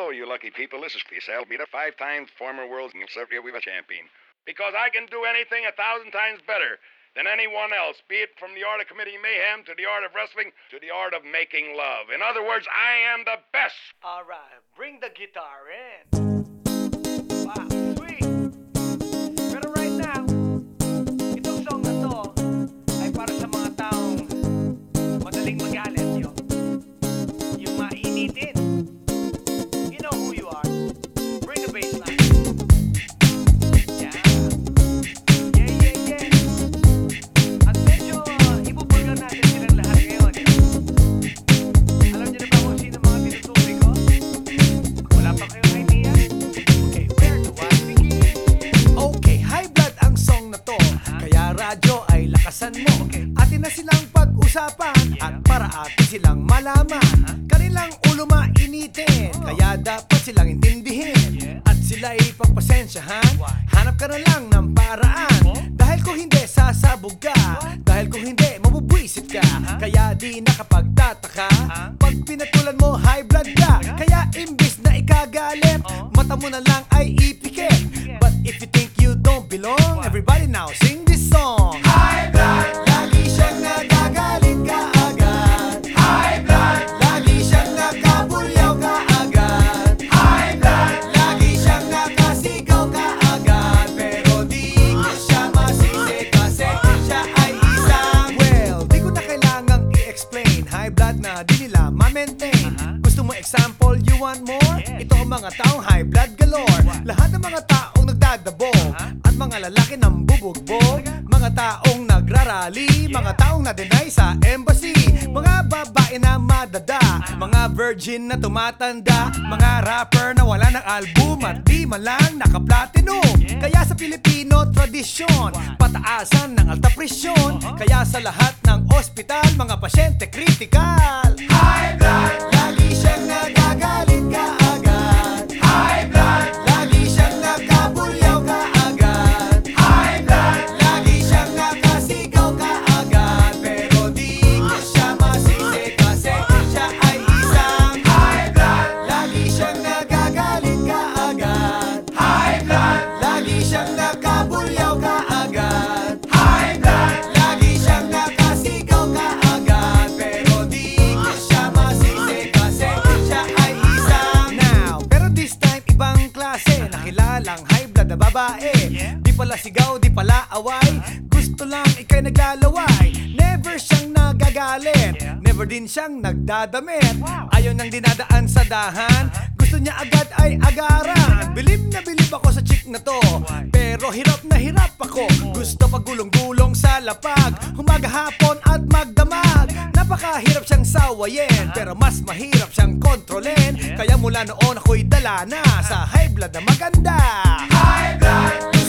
Hello, you lucky people. This is Chris Albita, five times former world Weaver champion. Because I can do anything a thousand times better than anyone else, be it from the art of committing mayhem to the art of wrestling to the art of making love. In other words, I am the best. All right, bring the guitar in. Pag-usapan At para atin silang malaman. Kanilang ulo mainitin Kaya dapat silang intindihin. At sila'y pagpasensyahan Hanap ka na lang ng paraan. Dahil kung hindi sasabog ka. Dahil kung hindi mabubwisit ka. Kaya di nakapagtataka. Pag pinatulan mo high blood ka. Kaya imbis na ikagalit Mata mo na lang ay ipikit. But if you think you don't belong Everybody now sing i-explain High blood na di nila ma-maintain. Gusto mo example, you want more? Ito ang mga taong high blood galore. Lahat ng mga taong nagdadabog At mga lalaki nang bubugbog. Mga taong nagrarally Mga taong na-deny sa embassy. Mga babae na madada. Mga virgin na tumatanda. Mga rapper na wala ng album. At di man lang naka-platinum. Kaya sa Pilipino tradisyon Pataasan ng alta presyon. Kaya sa lahat ng ospital Mga pasyente critical babae. Di pala sigaw, di pala away. Gusto lang ikay naglalaway. Never siyang nagagalit. Never din siyang nagdadamit. Ayaw nang dinadaan sa dahan. Gusto niya agad ay agaran. Bilib na bilib ako sa chick na to. Pero hirap na hirap ako. Gusto pagulong-gulong sa lapag. Humaga hapon Napakahirap siyang sawayin Pero mas mahirap siyang kontrolin. Kaya mula noon ako'y dala na Sa high blood na maganda. High blood